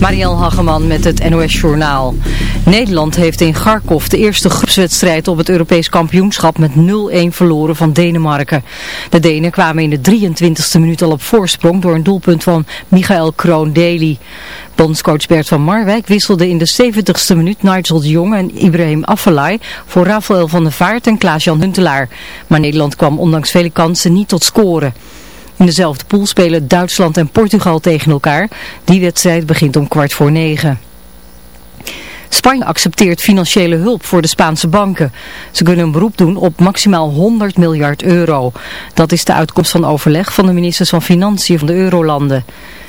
Marielle Hageman met het NOS Journaal. Nederland heeft in Kharkov de eerste groepswedstrijd op het Europees kampioenschap met 0-1 verloren van Denemarken. De Denen kwamen in de 23e minuut al op voorsprong door een doelpunt van Michael Kroon-Deli. Bondscoach Bert van Marwijk wisselde in de 70ste minuut Nigel de Jong en Ibrahim Afellay voor Rafael van der Vaart en Klaas-Jan Huntelaar. Maar Nederland kwam ondanks vele kansen niet tot scoren. In dezelfde pool spelen Duitsland en Portugal tegen elkaar. Die wedstrijd begint om kwart voor negen. Spanje accepteert financiële hulp voor de Spaanse banken. Ze kunnen een beroep doen op maximaal 100 miljard euro. Dat is de uitkomst van overleg van de ministers van Financiën van de eurolanden.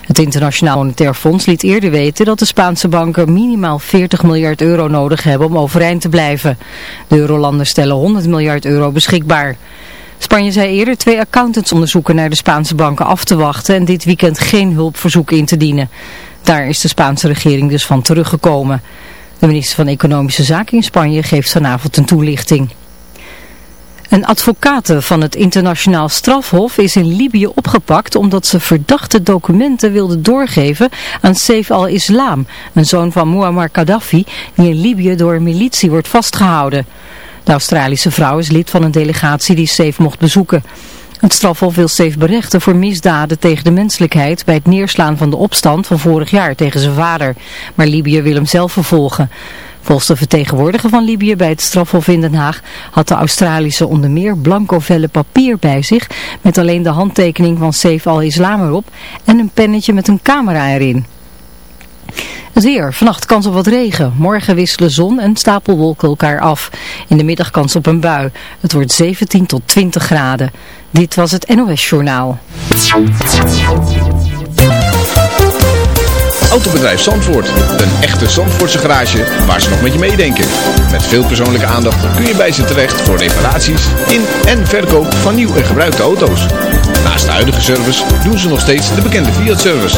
Het Internationaal Monetair Fonds liet eerder weten dat de Spaanse banken minimaal 40 miljard euro nodig hebben om overeind te blijven. De eurolanden stellen 100 miljard euro beschikbaar. Spanje zei eerder twee accountantsonderzoeken naar de Spaanse banken af te wachten en dit weekend geen hulpverzoek in te dienen. Daar is de Spaanse regering dus van teruggekomen. De minister van Economische Zaken in Spanje geeft vanavond een toelichting. Een advocaat van het internationaal strafhof is in Libië opgepakt omdat ze verdachte documenten wilde doorgeven aan Saif al-Islam, een zoon van Muammar Gaddafi, die in Libië door een militie wordt vastgehouden. De Australische vrouw is lid van een delegatie die Safe mocht bezoeken. Het strafhof wil Safe berechten voor misdaden tegen de menselijkheid bij het neerslaan van de opstand van vorig jaar tegen zijn vader. Maar Libië wil hem zelf vervolgen. Volgens de vertegenwoordiger van Libië bij het strafhof in Den Haag had de Australische onder meer blanco vellen papier bij zich met alleen de handtekening van Saif al-Islam erop en een pennetje met een camera erin. Het weer. Vannacht kans op wat regen. Morgen wisselen zon en stapelwolken elkaar af. In de middag kans op een bui. Het wordt 17 tot 20 graden. Dit was het NOS Journaal. Autobedrijf Zandvoort. Een echte Zandvoortse garage waar ze nog met je meedenken. Met veel persoonlijke aandacht kun je bij ze terecht voor reparaties in en verkoop van nieuw en gebruikte auto's. Naast de huidige service doen ze nog steeds de bekende Fiat-service.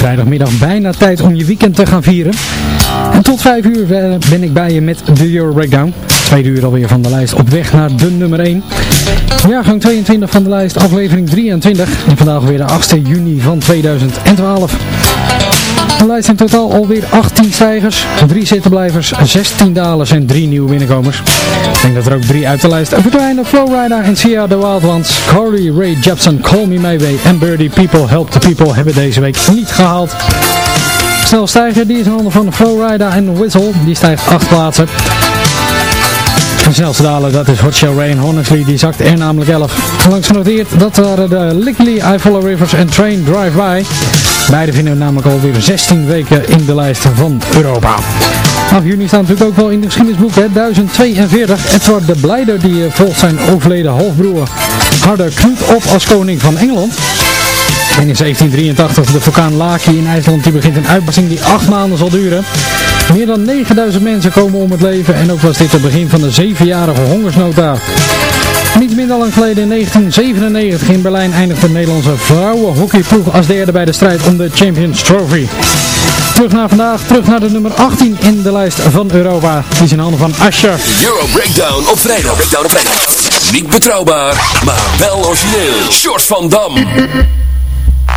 Vrijdagmiddag bijna tijd om je weekend te gaan vieren. En tot 5 uur ben ik bij je met de Euro Breakdown. Tweede uur alweer van de lijst op weg naar de nummer 1. Jaargang 22 van de lijst, aflevering 23. En vandaag weer de 8 juni van 2012. De lijst in totaal alweer 18 stijgers, 3 zittenblijvers, 16 dalers en 3 nieuwe binnenkomers. Ik denk dat er ook 3 uit de lijst verdwijnen. Flowrider en Sia the Wild Ones, Carly Ray Jepsen, Call Me Maybe en Birdie People Help the People hebben deze week niet gehaald. Snel stijger, die is in handen van Flowrider en Whistle, die stijgt 8 plaatsen. Snelste dalen, dat is Hot Shell Rain Honestly, die zakt er namelijk 11. Langs genoteerd, dat waren de Lickley, I Follow Rivers en Train Drive By. Beide vinden we namelijk alweer 16 weken in de lijst van Europa. 8 juni staat natuurlijk ook wel in de geschiedenisboek, hè? 1042. Edward de Blijder, die eh, volgt zijn overleden halfbroer Harder Knut op als koning van Engeland. En in 1783 de vulkaan Laki in IJsland, die begint een uitbarsting die 8 maanden zal duren. Meer dan 9000 mensen komen om het leven en ook was dit het begin van de zevenjarige hongersnood daar. Niet minder lang geleden in 1997 in Berlijn eindigde de Nederlandse vrouwenhockeyploeg als derde bij de strijd om de Champions Trophy. Terug naar vandaag, terug naar de nummer 18 in de lijst van Europa. Die is in handen van Asher. Euro Breakdown op vrijdag. Breakdown op vrijdag. Niet betrouwbaar, maar wel origineel. Short van Dam.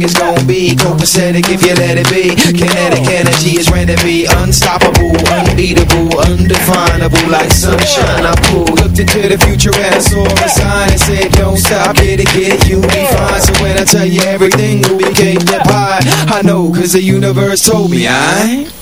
It's gonna be copacetic if you let it be. Kinetic energy is ready to be unstoppable, unbeatable, undefinable, like sunshine. I pull, looked into the future and I saw a sign and said, Don't stop, get it, get it, you'll be fine. So when I tell you everything, we became that pie. I know, cause the universe told me, I.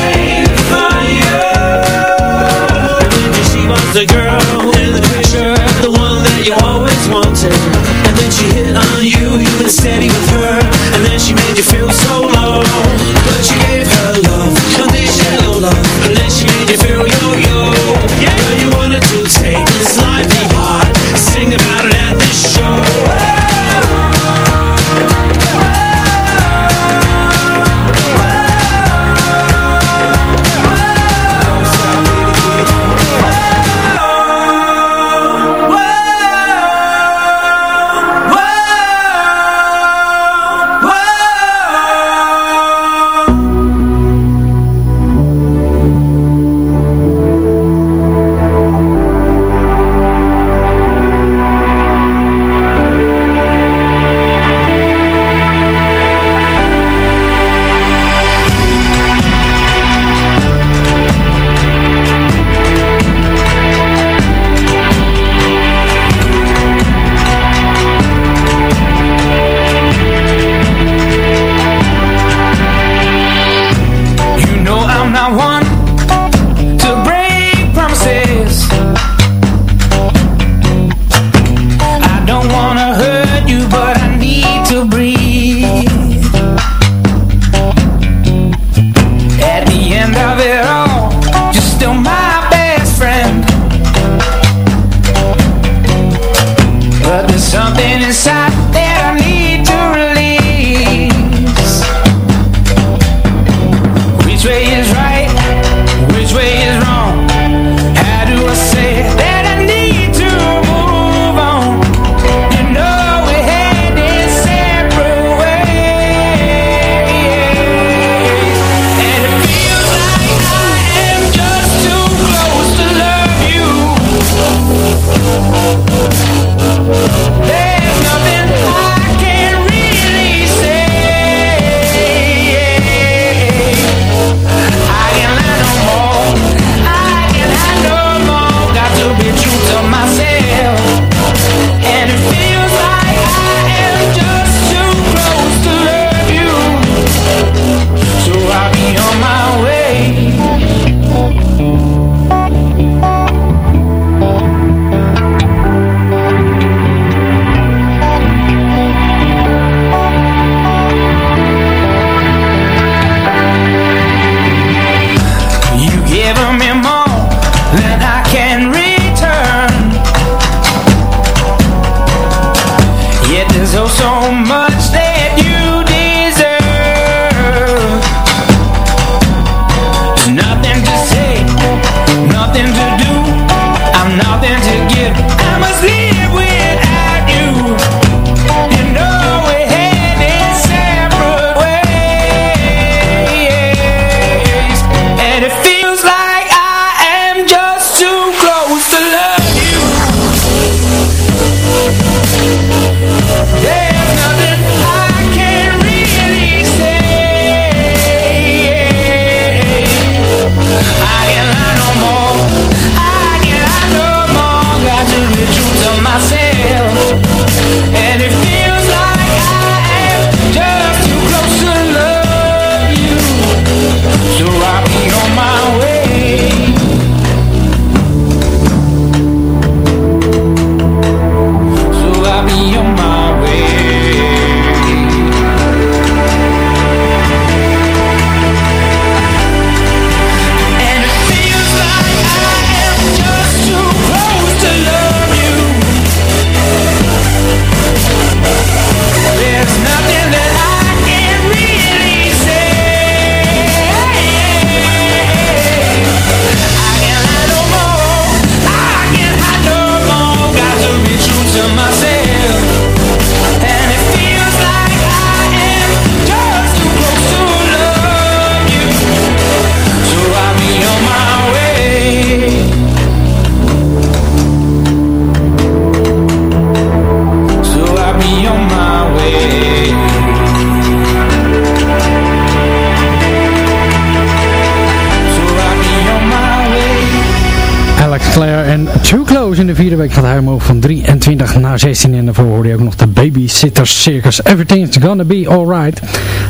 De vierde week gaat hij omhoog van 23 naar 16. En daarvoor hoorde je ook nog de Babysitters Circus. Everything's Gonna Be Alright.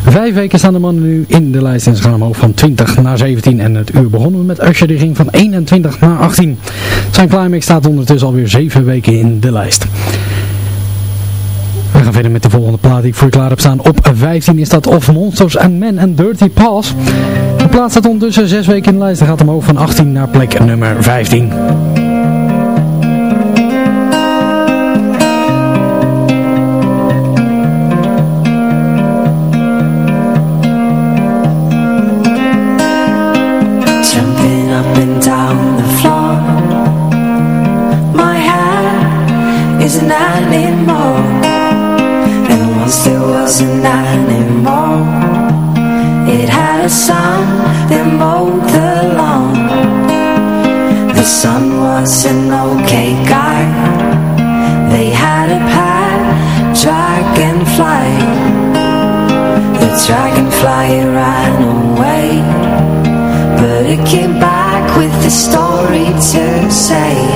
Vijf weken staan de mannen nu in de lijst en ze gaan omhoog van 20 naar 17. En het uur begonnen met Usher, die ging van 21 naar 18. Zijn climax staat ondertussen alweer 7 weken in de lijst. We gaan verder met de volgende plaat die ik voor je klaar heb staan. Op 15 is dat Of Monsters and Men and Dirty Pass. De plaat staat ondertussen 6 weken in de lijst. en gaat omhoog van 18 naar plek nummer 15. fly. The dragonfly it ran away But it came back with a story to say.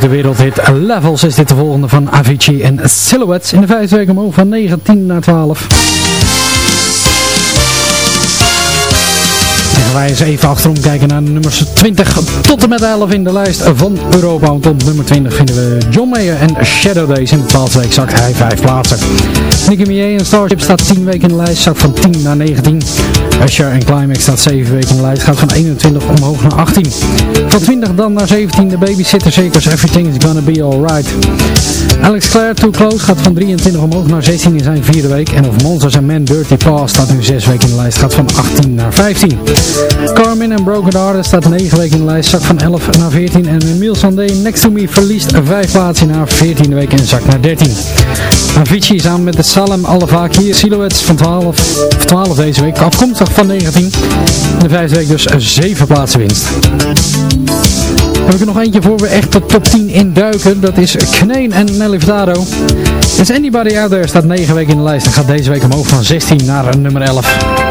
Grote wereldhit Levels is dit de volgende van Avicii en Silhouettes. In de vijfde week omhoog van 19 naar 12. En wij eens even achterom kijken naar de nummers 20 tot en met 11 in de lijst van Europa. Want op nummer 20 vinden we John Mayer en Shadow Days. In de 12 week zakt hij 5 plaatsen. Nicky Minaj en Starship staat 10 weken in de lijst, zakt van 10 naar 19. Usher en Climax staat 7 weken in de lijst, gaat van 21 omhoog naar 18. Van 20 dan naar 17 de Babysitter Circus Everything is Gonna Be Alright. Alex Clare, Too Close, gaat van 23 omhoog naar 16 in zijn vierde week. En of Monsters and Men Dirty Paw staat nu 6 weken in de lijst, gaat van 18 naar 15. Carmen en Broken Hearted staat 9 weken in de lijst, zakt van 11 naar 14. En Emile Sandé, Next To Me, verliest 5 plaatsen naar 14e week en zakt naar 13. Avicii samen met de Salem Al-Fakir Silhouettes van 12, 12 deze week, afkomstig van 19. In de vijfde week dus 7 plaatsen winst. Heb ik er nog eentje voor we echt de top 10 induiken. Dat is Kneen en Nelly Furtado. Is Anybody Out There staat 9 weken in de lijst en gaat deze week omhoog van 16 naar nummer 11.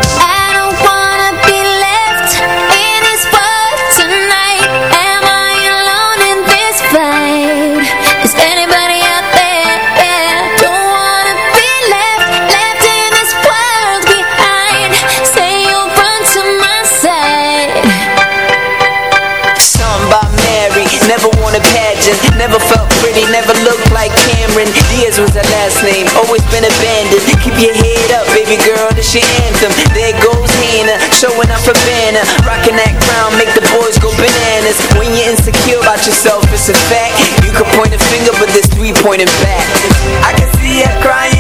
Your anthem There goes Hannah, showing off her banner Rocking that crown, make the boys go bananas. When you're insecure about yourself, it's a fact. You can point a finger, but there's three pointing back. I can see her crying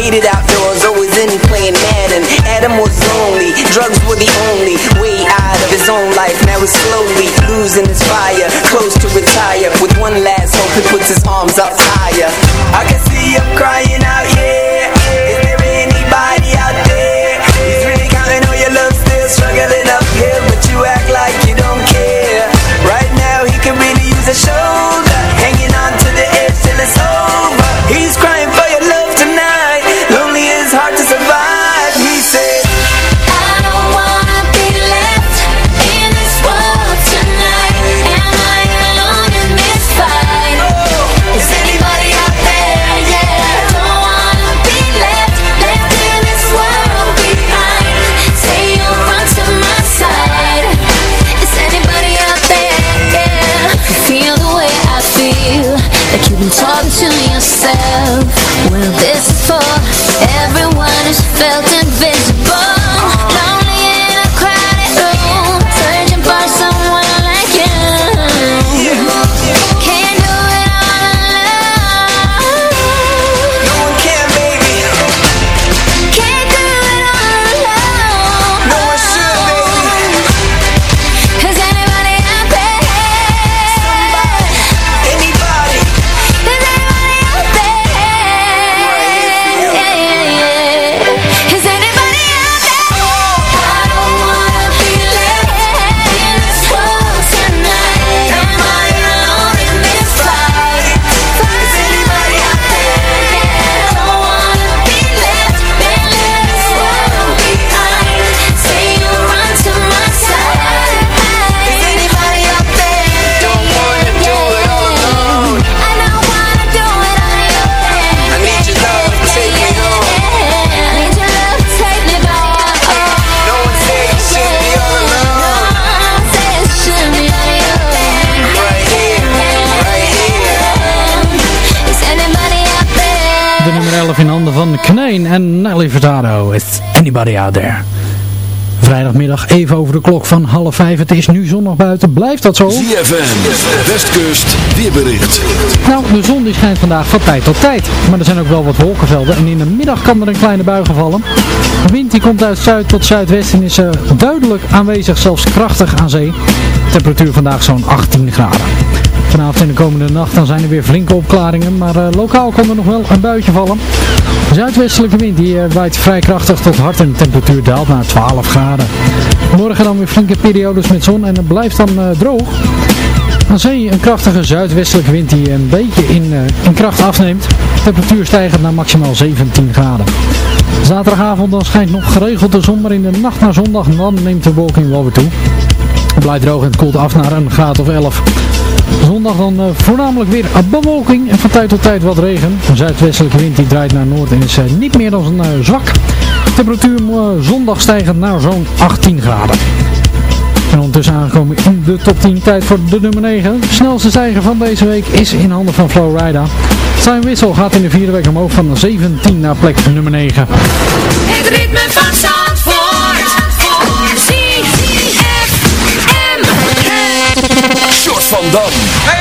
Hated outdoors Always in playing Madden. Adam was lonely Drugs were the only way out of his own life. Now he's slowly losing his fire Close to retire. With one last hope He puts his arms up higher. I can see him crying out Yeah Train en Nelly Furtado with Anybody Out There. Vrijdagmiddag even over de klok van half vijf. Het is nu zonnig buiten. Blijft dat zo? ZFM, Westkust, weerbericht. Nou, de zon die schijnt vandaag van tijd tot tijd. Maar er zijn ook wel wat wolkenvelden. En in de middag kan er een kleine bui vallen. De wind die komt uit zuid tot zuidwesten en is uh, duidelijk aanwezig, zelfs krachtig aan zee. Temperatuur vandaag zo'n 18 graden. Vanavond en de komende nacht dan zijn er weer flinke opklaringen, maar uh, lokaal kon er nog wel een buitje vallen. Zuidwestelijke wind die uh, waait vrij krachtig tot hard en de temperatuur daalt naar 12 graden. Morgen dan weer flinke periodes met zon en het blijft dan uh, droog. Dan zee een krachtige zuidwestelijke wind die een beetje in, in kracht afneemt. De temperatuur stijgt naar maximaal 17 graden. Zaterdagavond dan schijnt nog geregeld de zon, maar in de nacht naar zondag dan neemt de wolking wel weer toe. Het blijft droog en het koelt af naar een graad of 11. Zondag dan uh, voornamelijk weer bewolking en van tijd tot tijd wat regen. Een zuidwestelijke wind die draait naar noord en is uh, niet meer dan een uh, zwak. Temperatuur zondag stijgend naar zo'n 18 graden. En ondertussen aangekomen in de top 10 tijd voor de nummer 9. De snelste stijger van deze week is in handen van Flowrider. Zijn wissel gaat in de vierde week omhoog van 17 naar plek nummer 9. Het ritme van Zandvoort. Short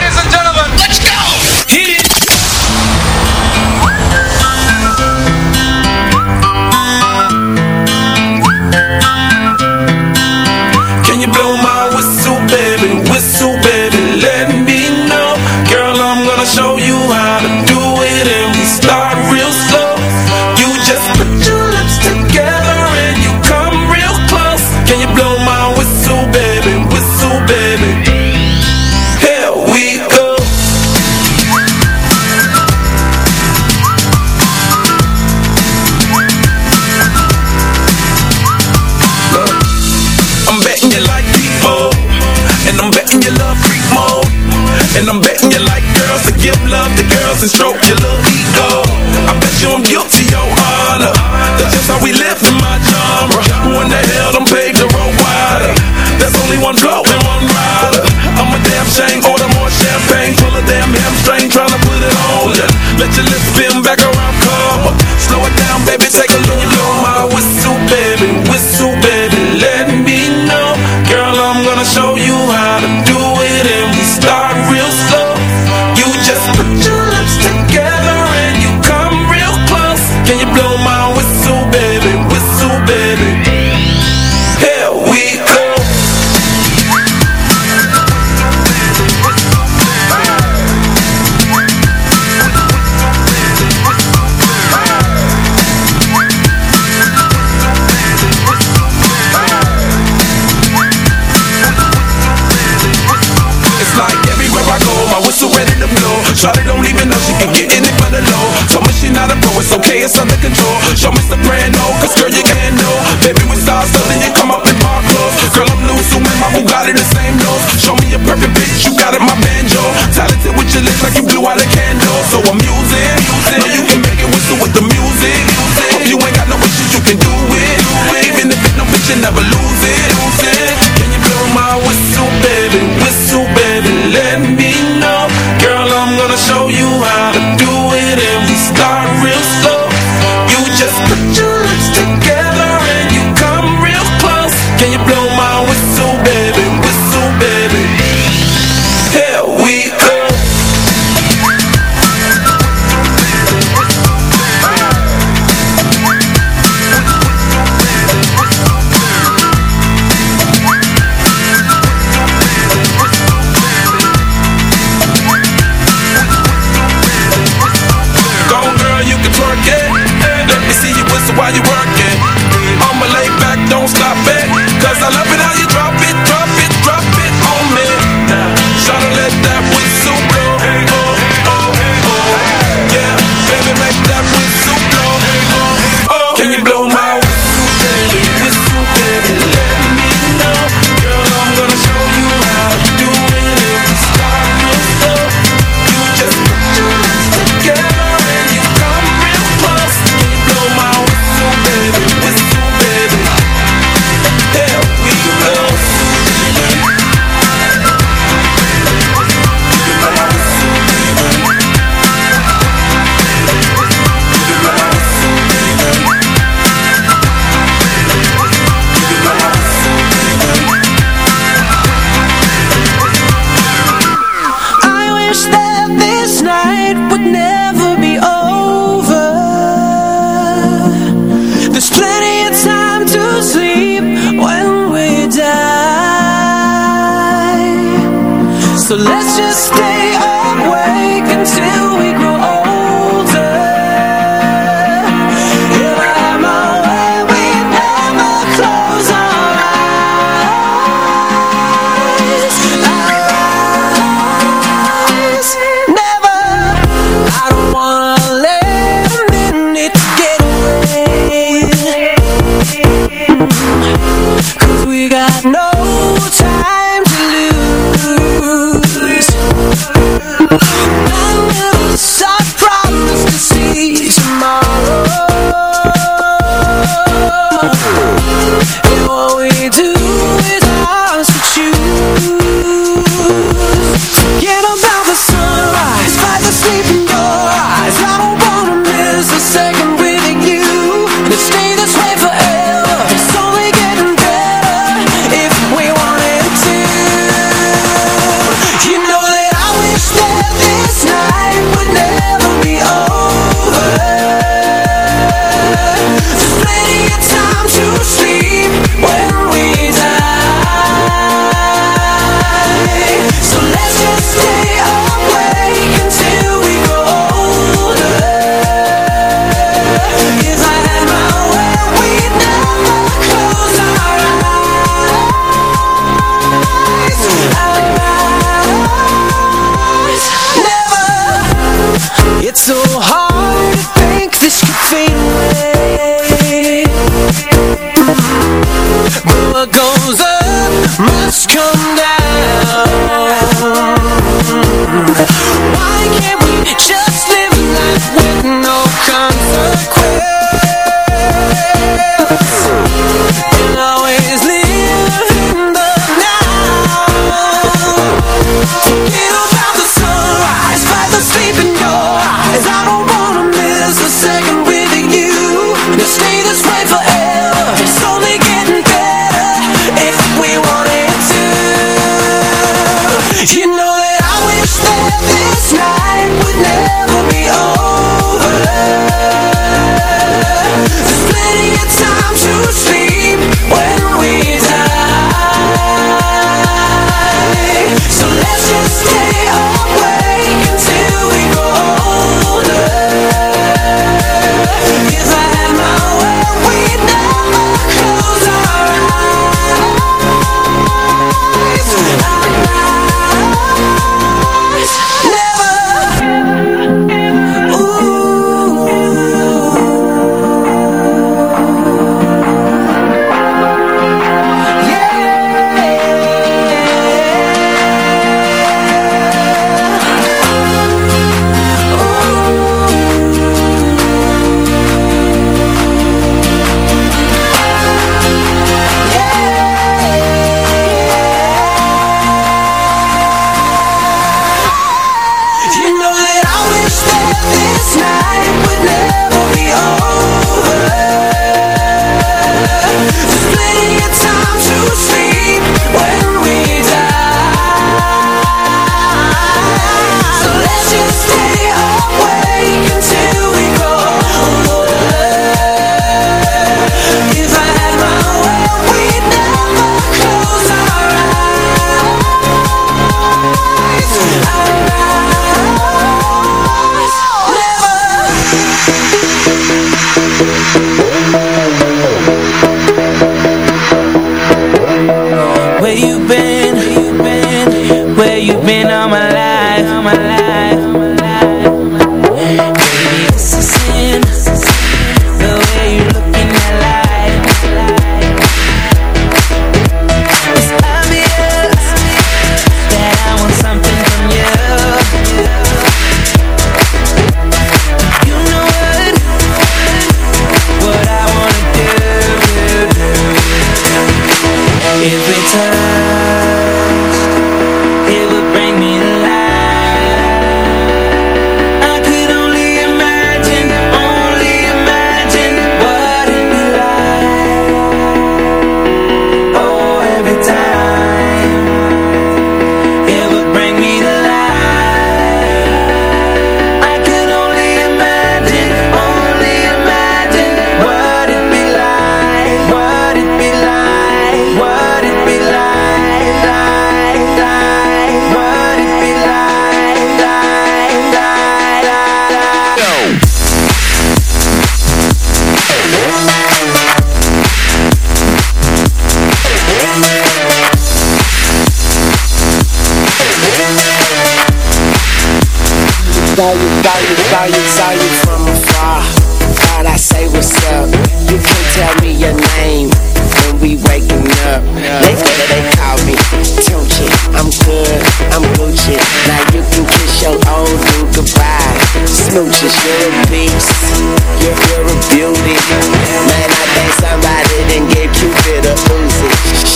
my.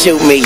shoot me.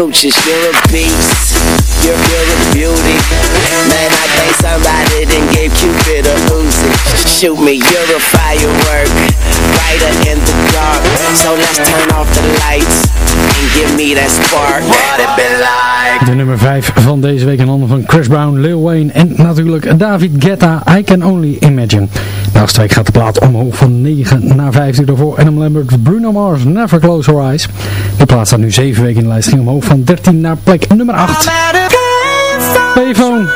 smooches, you're a beast. You're pure as beauty. Man, I think it and gave Cupid a Uzi Shoot me, you're a firework. Brighter in the dark. So let's turn off the lights And give me that spark. What it been like? De nummer 5 van deze week in handen van Chris Brown, Lil Wayne en natuurlijk David Guetta, I Can Only Imagine. Naast week gaat de plaat omhoog van 9 naar 15 en Adam Lambert, Bruno Mars, Never Close Her Eyes plaats staat nu 7 weken in de lijst. Ging omhoog van 13 naar plek nummer 8. Payphone.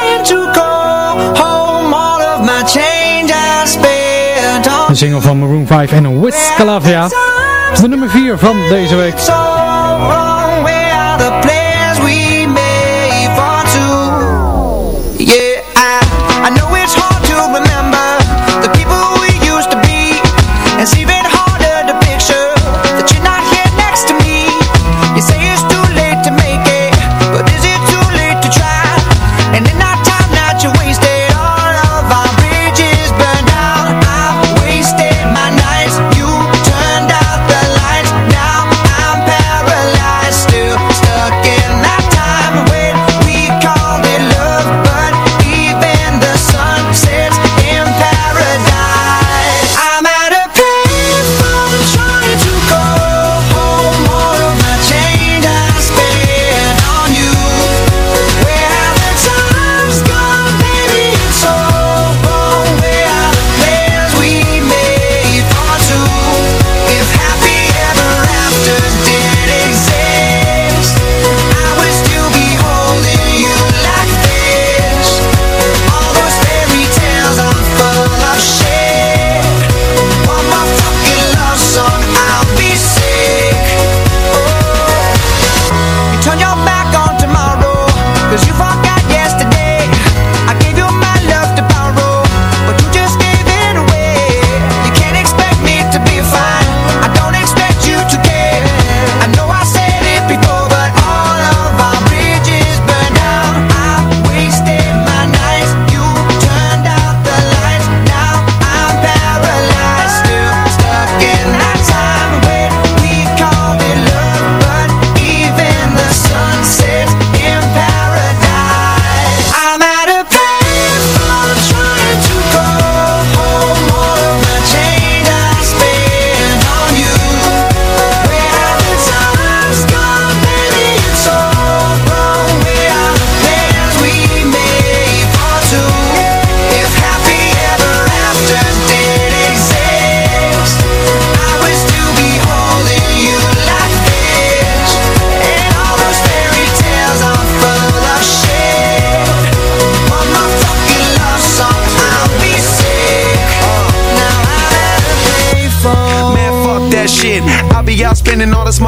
Een single van Maroon 5 en Wiz Calavia. De nummer 4 van deze week.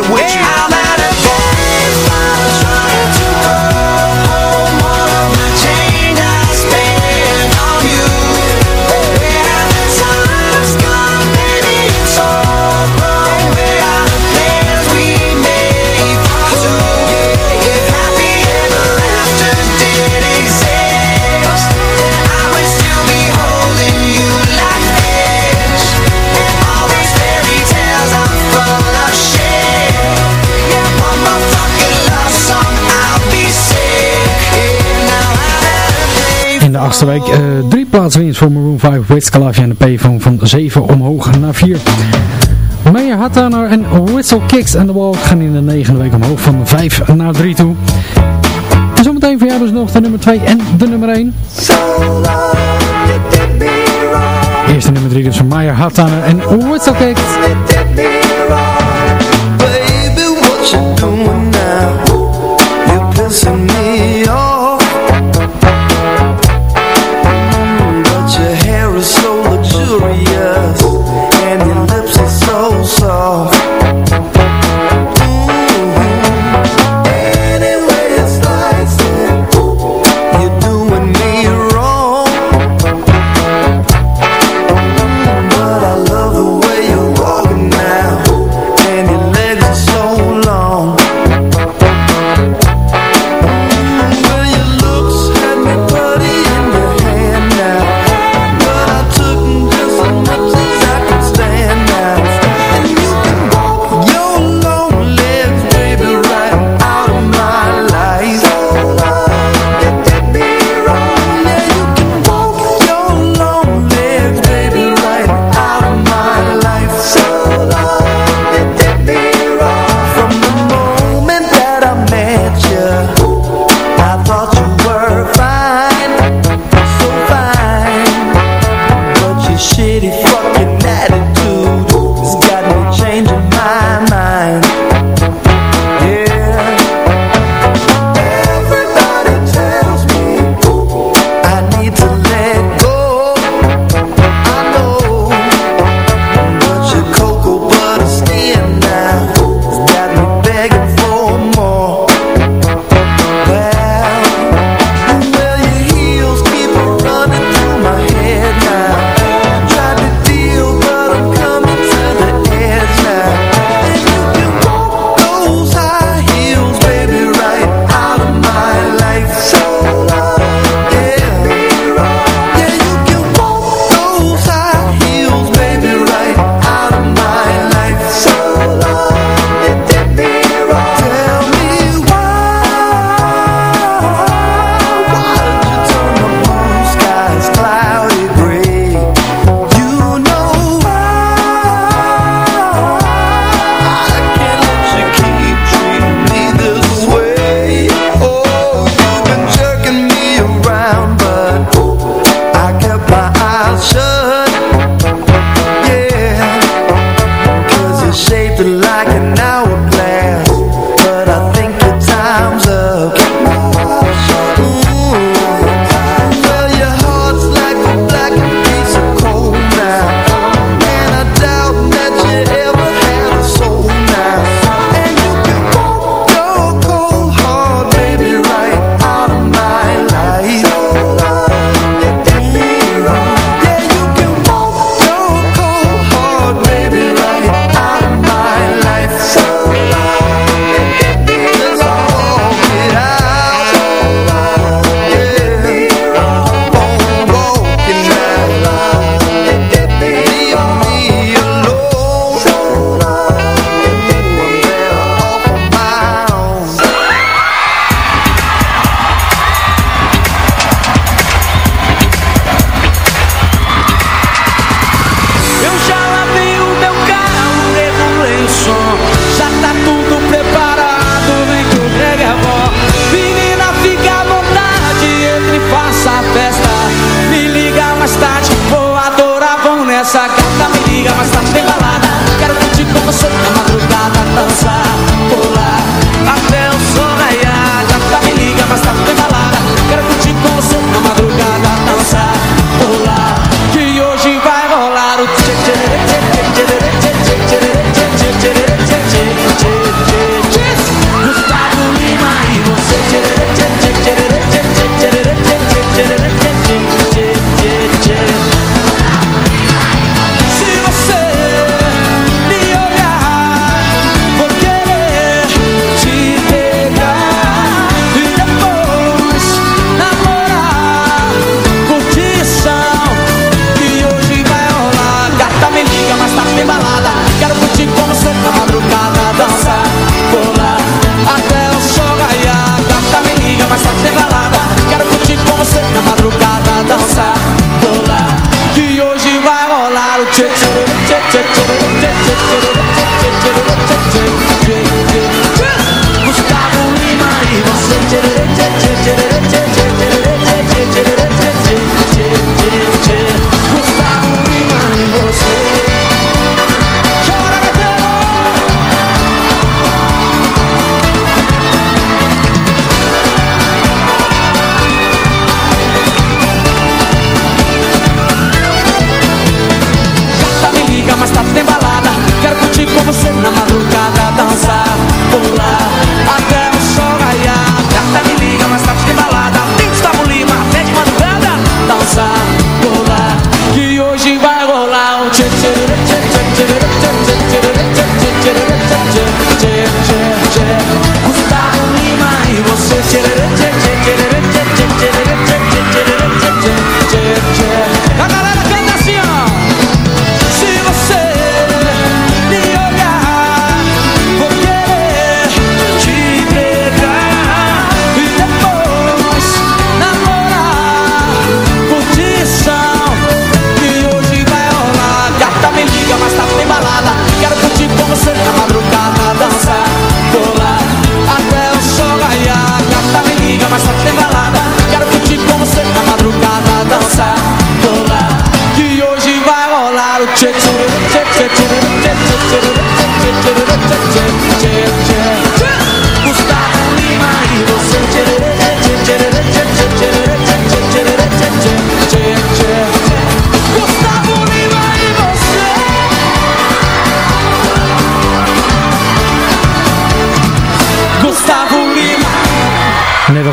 with you. Achtste week eh, drie plaatsen winst voor Maroon 5, Wiz Khalifa en de Payphone van 7 omhoog naar 4. Meijer Hattaner en Whistle Kicks and the Wall gaan in de negende week omhoog van 5 naar 3 toe. En zometeen voor jou dus nog de nummer 2 en de nummer 1. Eerste nummer 3 dus van Meijer Hattaner en Whistle Kicks.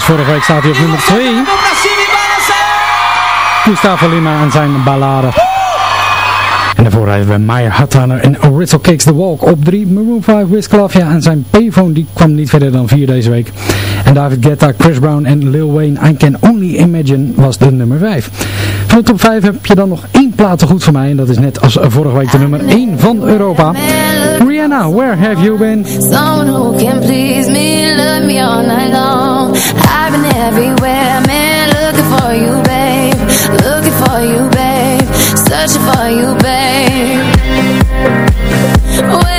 Vorige week staat hij op nummer 2. Gustavo Lima en zijn ballade. En daarvoor hebben we Meyer Hattaner en Ritzel Kicks the Walk op 3. Maroon 5, Wisklafia en zijn payphone die kwam niet verder dan 4 deze week. En David Guetta, Chris Brown en Lil Wayne, I Can Only Imagine was de nummer 5. Van de top 5 heb je dan nog één plaat te goed voor mij. En dat is net als vorige week de nummer 1 van Europa. Rihanna, where have you been? Someone who can please me, love me all night long. I've been everywhere, man, looking for you, babe. Looking for you, babe. Searching for you, babe. Where